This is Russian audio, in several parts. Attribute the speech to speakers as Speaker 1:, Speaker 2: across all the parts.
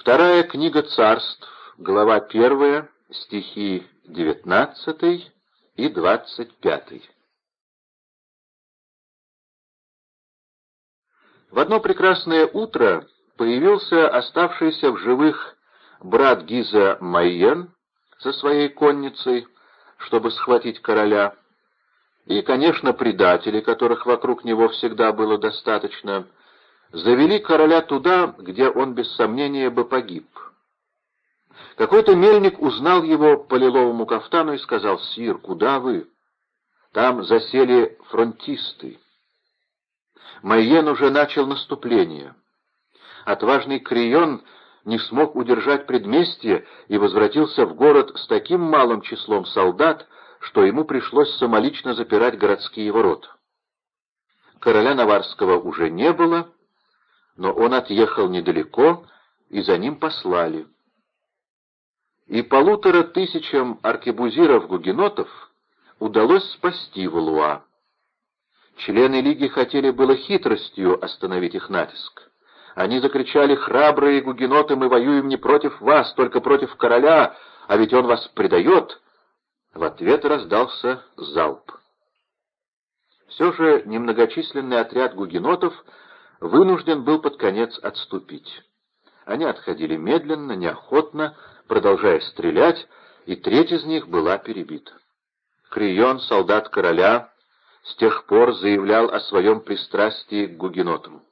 Speaker 1: Вторая книга царств, глава 1, стихи 19 и 25. В одно прекрасное утро появился оставшийся в живых брат Гиза Майен со своей конницей, чтобы схватить короля, и, конечно, предатели, которых вокруг него всегда было достаточно, завели короля туда, где он без сомнения бы погиб. Какой-то мельник узнал его по лиловому кафтану и сказал, «Сир, куда вы?» Там засели фронтисты. Майен уже начал наступление. Отважный Крион не смог удержать предместье и возвратился в город с таким малым числом солдат, что ему пришлось самолично запирать городские ворота. Короля Наварского уже не было, но он отъехал недалеко, и за ним послали. И полутора тысячам аркебузиров-гугенотов удалось спасти Валуа. Члены Лиги хотели было хитростью остановить их натиск. Они закричали «Храбрые гугеноты, мы воюем не против вас, только против короля, а ведь он вас предает!» В ответ раздался залп. Все же немногочисленный отряд гугенотов вынужден был под конец отступить. Они отходили медленно, неохотно, продолжая стрелять, и треть из них была перебита. Крион, солдат короля, с тех пор заявлял о своем пристрастии к гугенотам.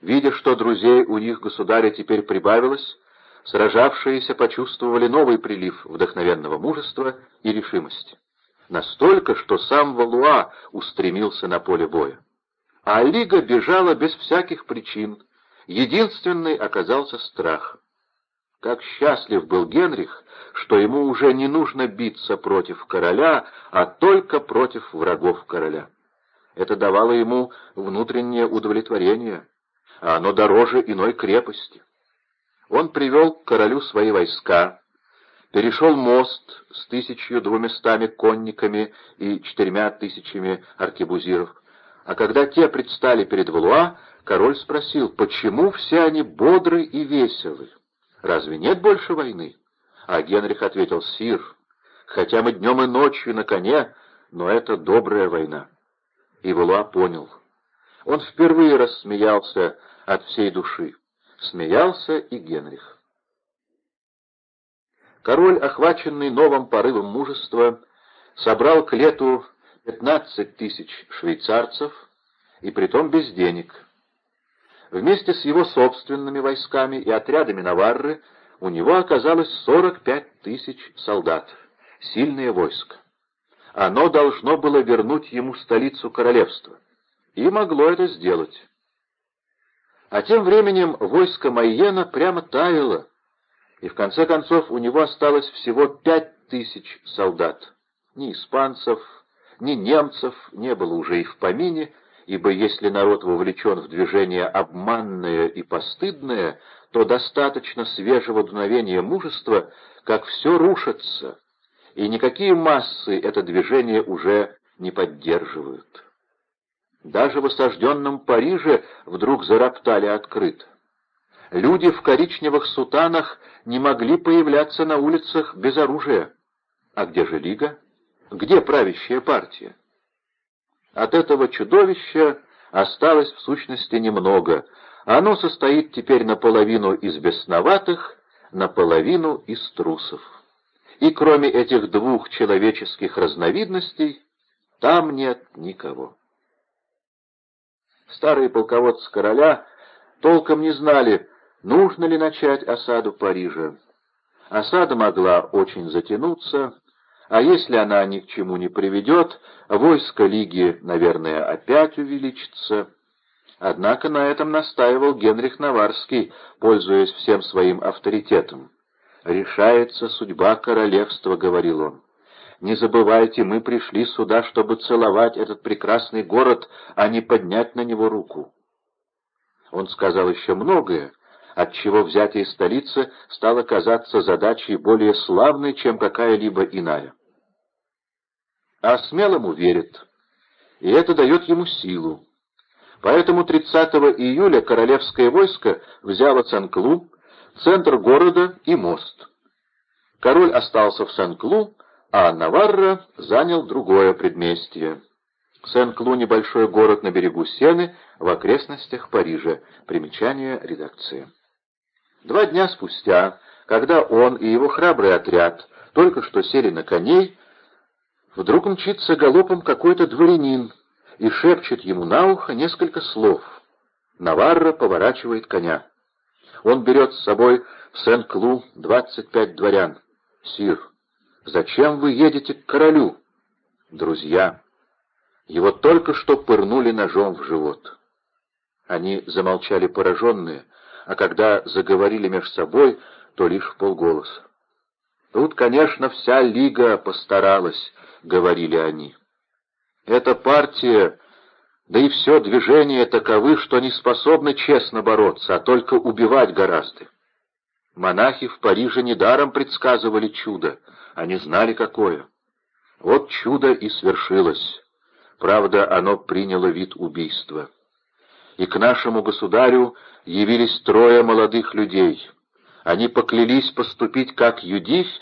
Speaker 1: Видя, что друзей у них государя теперь прибавилось, сражавшиеся почувствовали новый прилив вдохновенного мужества и решимости. Настолько, что сам Валуа устремился на поле боя. А Лига бежала без всяких причин. Единственный оказался страх. Как счастлив был Генрих, что ему уже не нужно биться против короля, а только против врагов короля. Это давало ему внутреннее удовлетворение, а оно дороже иной крепости. Он привел к королю свои войска, перешел мост с тысячью двумястами конниками и четырьмя тысячами аркебузиров, а когда те предстали перед Валуа, король спросил, почему все они бодры и веселы? Разве нет больше войны? А Генрих ответил, «Сир, хотя мы днем и ночью на коне, но это добрая война». И Валуа понял. Он впервые рассмеялся от всей души. Смеялся и Генрих. Король, охваченный новым порывом мужества, собрал к лету пятнадцать тысяч швейцарцев, и притом без денег. Вместе с его собственными войсками и отрядами Наварры у него оказалось 45 тысяч солдат, сильное войско. Оно должно было вернуть ему столицу королевства, и могло это сделать. А тем временем войско Майена прямо таяло, и в конце концов у него осталось всего пять тысяч солдат. Ни испанцев, ни немцев не было уже и в помине, ибо если народ вовлечен в движение обманное и постыдное, то достаточно свежего дуновения мужества, как все рушится, и никакие массы это движение уже не поддерживают. Даже в осажденном Париже вдруг зароптали открыто. Люди в коричневых сутанах не могли появляться на улицах без оружия. А где же Лига? Где правящая партия? От этого чудовища осталось в сущности немного. Оно состоит теперь наполовину из бесноватых, наполовину из трусов. И кроме этих двух человеческих разновидностей, там нет никого. Старые полководцы короля толком не знали, нужно ли начать осаду Парижа. Осада могла очень затянуться, а если она ни к чему не приведет, войско Лиги, наверное, опять увеличится. Однако на этом настаивал Генрих Наварский, пользуясь всем своим авторитетом. «Решается судьба королевства», — говорил он. «Не забывайте, мы пришли сюда, чтобы целовать этот прекрасный город, а не поднять на него руку». Он сказал еще многое, отчего взятие столицы стало казаться задачей более славной, чем какая-либо иная а смелому верит, и это дает ему силу. Поэтому 30 июля королевское войско взяло Цанклу, центр города и мост. Король остался в Сен-Клу, а Наварра занял другое предместье. Сен-Клу — небольшой город на берегу Сены, в окрестностях Парижа. Примечание редакции. Два дня спустя, когда он и его храбрый отряд только что сели на коней, вдруг мчится галопом какой-то дворянин и шепчет ему на ухо несколько слов. Наварра поворачивает коня. Он берет с собой в Сен-Клу двадцать пять дворян. «Сир, зачем вы едете к королю?» «Друзья, его только что пырнули ножом в живот». Они замолчали пораженные, а когда заговорили между собой, то лишь в полголоса. «Тут, конечно, вся лига постаралась», — говорили они. «Эта партия, да и все движение таковы, что не способны честно бороться, а только убивать гораздо. Монахи в Париже недаром предсказывали чудо, они знали какое. Вот чудо и свершилось. Правда, оно приняло вид убийства. И к нашему государю явились трое молодых людей. Они поклялись поступить как Юдифь,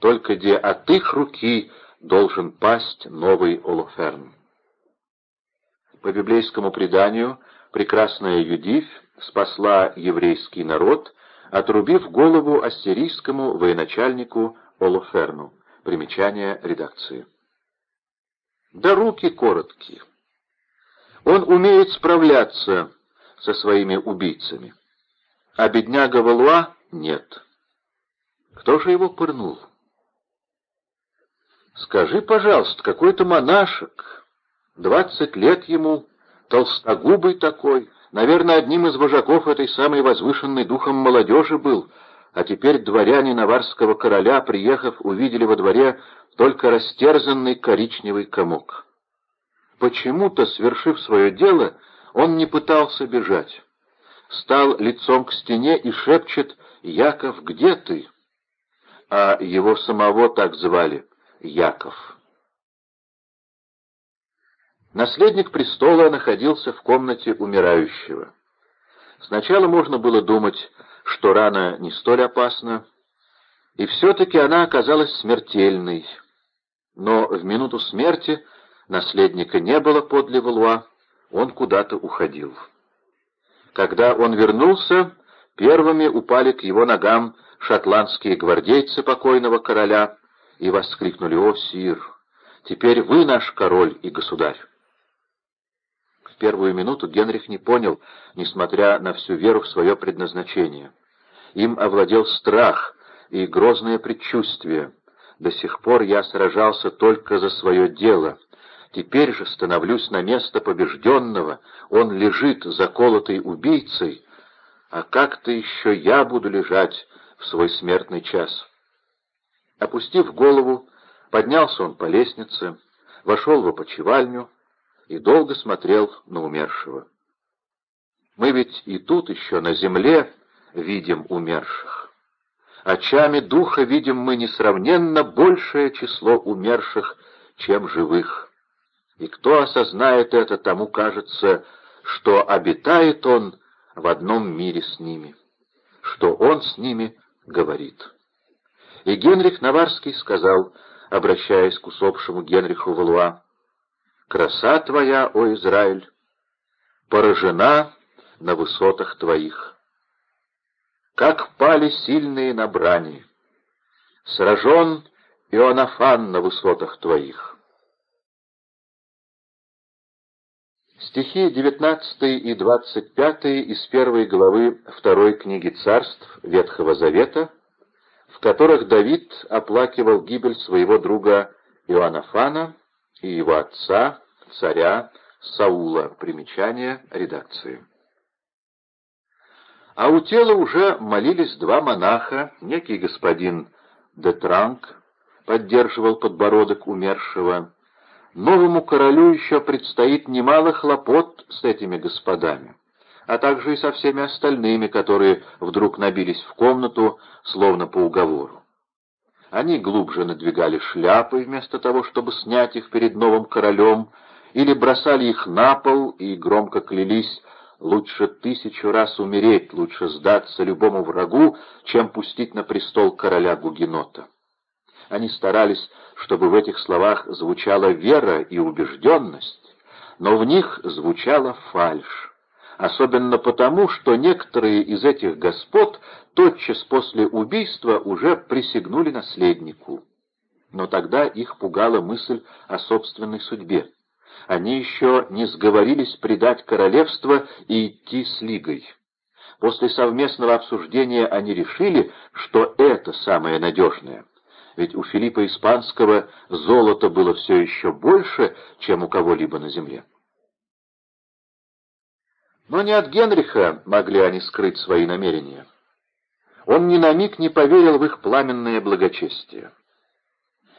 Speaker 1: только где от их руки должен пасть новый Олоферн. По библейскому преданию, прекрасная Юдифь спасла еврейский народ отрубив голову ассирийскому военачальнику Олоферну. Примечание редакции. Да руки короткие. Он умеет справляться со своими убийцами. А бедняга Валуа нет. Кто же его пырнул? Скажи, пожалуйста, какой-то монашек, двадцать лет ему, толстогубый такой, Наверное, одним из вожаков этой самой возвышенной духом молодежи был, а теперь дворяне наварского короля, приехав, увидели во дворе только растерзанный коричневый комок. Почему-то, свершив свое дело, он не пытался бежать. Стал лицом к стене и шепчет «Яков, где ты?» А его самого так звали Яков. Наследник престола находился в комнате умирающего. Сначала можно было думать, что рана не столь опасна, и все-таки она оказалась смертельной. Но в минуту смерти наследника не было подле Валуа, он куда-то уходил. Когда он вернулся, первыми упали к его ногам шотландские гвардейцы покойного короля и воскликнули «О, сир, теперь вы наш король и государь!» первую минуту Генрих не понял, несмотря на всю веру в свое предназначение. Им овладел страх и грозное предчувствие. До сих пор я сражался только за свое дело. Теперь же становлюсь на место побежденного, он лежит заколотый убийцей, а как-то еще я буду лежать в свой смертный час. Опустив голову, поднялся он по лестнице, вошел в опочивальню, и долго смотрел на умершего. Мы ведь и тут еще на земле видим умерших. Очами духа видим мы несравненно большее число умерших, чем живых. И кто осознает это, тому кажется, что обитает он в одном мире с ними, что он с ними говорит. И Генрих Наварский сказал, обращаясь к усопшему Генриху Валуа, Краса твоя, о Израиль, поражена на высотах твоих. Как пали сильные на брани, сражен Ионафан на высотах твоих. Стихи 19 и 25 из первой главы второй книги царств Ветхого Завета, в которых Давид оплакивал гибель своего друга Иоаннафана и его отца, царя Саула. Примечание редакции. А у тела уже молились два монаха, некий господин Детранг поддерживал подбородок умершего. Новому королю еще предстоит немало хлопот с этими господами, а также и со всеми остальными, которые вдруг набились в комнату, словно по уговору. Они глубже надвигали шляпы вместо того, чтобы снять их перед новым королем, или бросали их на пол и громко клялись Лучше тысячу раз умереть, лучше сдаться любому врагу, чем пустить на престол короля Гугенота. Они старались, чтобы в этих словах звучала вера и убежденность, но в них звучала фальшь, особенно потому, что некоторые из этих господ тотчас после убийства уже присягнули наследнику. Но тогда их пугала мысль о собственной судьбе они еще не сговорились предать королевство и идти с Лигой. После совместного обсуждения они решили, что это самое надежное. Ведь у Филиппа Испанского золота было все еще больше, чем у кого-либо на земле. Но не от Генриха могли они скрыть свои намерения. Он ни на миг не поверил в их пламенное благочестие.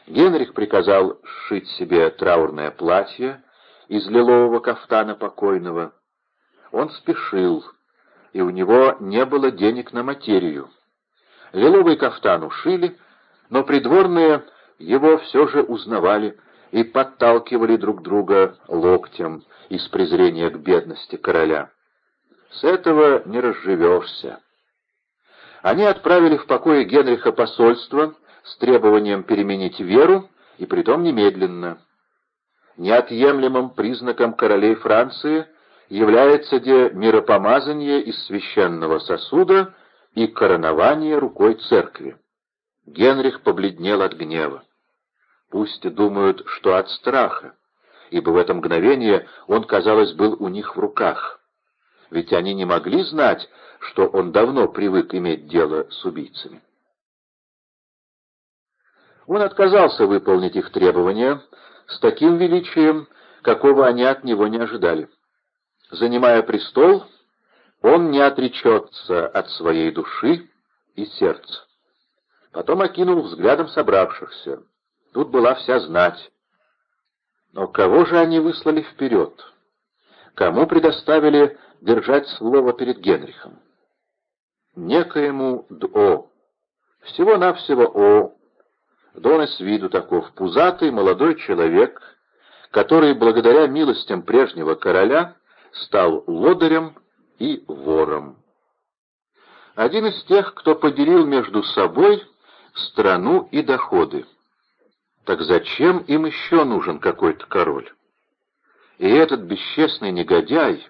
Speaker 1: Генрих приказал сшить себе траурное платье, из лилового кафтана покойного. Он спешил, и у него не было денег на материю. Лиловый кафтан ушили, но придворные его все же узнавали и подталкивали друг друга локтем из презрения к бедности короля. С этого не разживешься. Они отправили в покое Генриха посольство с требованием переменить веру, и притом немедленно. Неотъемлемым признаком королей Франции является де миропомазание из священного сосуда и коронование рукой церкви. Генрих побледнел от гнева. Пусть думают, что от страха, ибо в это мгновение он, казалось, был у них в руках. Ведь они не могли знать, что он давно привык иметь дело с убийцами. Он отказался выполнить их требования, с таким величием, какого они от него не ожидали. Занимая престол, он не отречется от своей души и сердца. Потом окинул взглядом собравшихся. Тут была вся знать. Но кого же они выслали вперед? Кому предоставили держать слово перед Генрихом? Некоему Д'О. Всего-навсего О, Дон с виду таков пузатый молодой человек, который, благодаря милостям прежнего короля, стал лодырем и вором. Один из тех, кто поделил между собой страну и доходы. Так зачем им еще нужен какой-то король? И этот бесчестный негодяй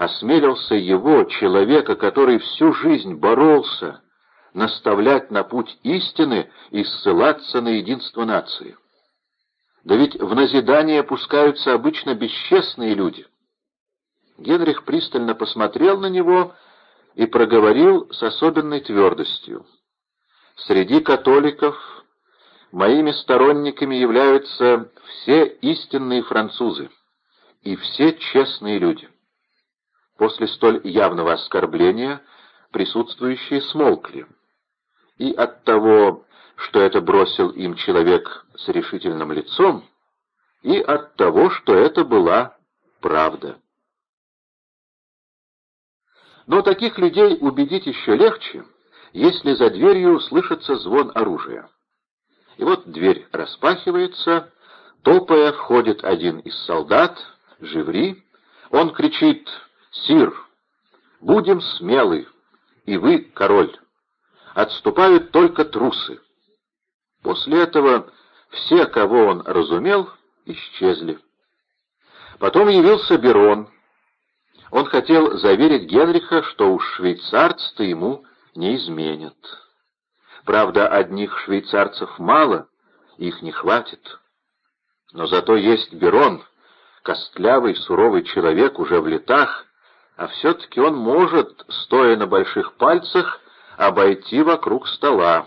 Speaker 1: осмелился его, человека, который всю жизнь боролся, наставлять на путь истины и ссылаться на единство нации. Да ведь в назидание опускаются обычно бесчестные люди. Генрих пристально посмотрел на него и проговорил с особенной твердостью. «Среди католиков моими сторонниками являются все истинные французы и все честные люди». После столь явного оскорбления присутствующие смолкли и от того, что это бросил им человек с решительным лицом, и от того, что это была правда. Но таких людей убедить еще легче, если за дверью слышится звон оружия. И вот дверь распахивается, топая входит один из солдат, Живри. Он кричит «Сир, будем смелы, и вы король» отступают только трусы. После этого все, кого он разумел, исчезли. Потом явился Берон. Он хотел заверить Генриха, что уж швейцарцы-то ему не изменят. Правда, одних швейцарцев мало, их не хватит. Но зато есть Берон, костлявый, суровый человек уже в летах, а все-таки он может, стоя на больших пальцах, обойти вокруг стола.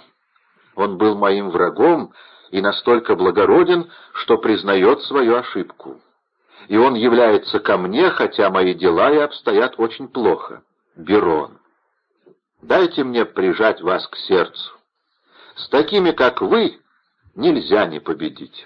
Speaker 1: Он был моим врагом и настолько благороден, что признает свою ошибку. И он является ко мне, хотя мои дела и обстоят очень плохо. Берон. Дайте мне прижать вас к сердцу. С такими, как вы, нельзя не победить».